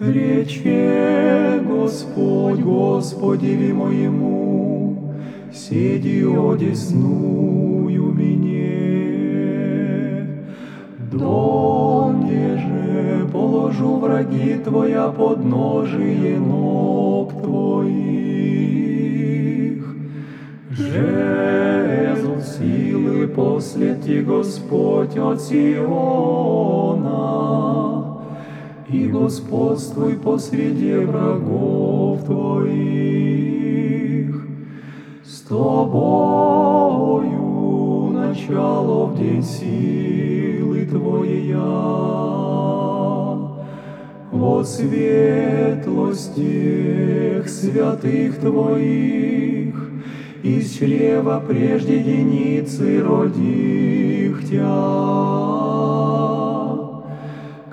Рече Господь Господеви моему, Седи одесную мне. Донде же положу враги Твоя подножие ног Твоих. Жезл силы послети Господь от Сиона, и господствуй посреди врагов твоих. С тобою начало в день силы твоей во светлостях святых твоих, из чрева прежде единицы родих Тя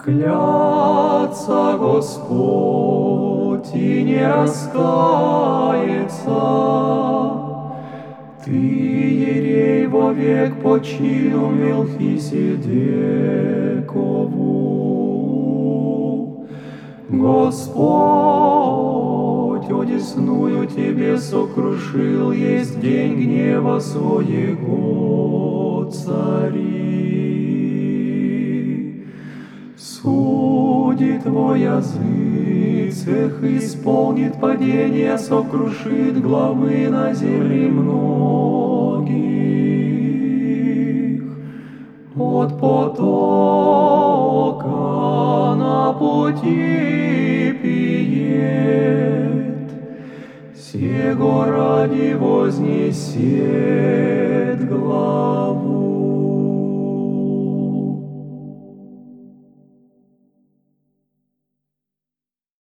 клятся Господь и не раскается. Ты, Ерей, вовек почину Мелхиседекову. Господь, одесную тебе сокрушил, есть день гнева своего цари. Судит твой язык, цех исполнит падение, сокрушит главы на земле многих. От потока на пути пиет, Сего ради вознесет главу.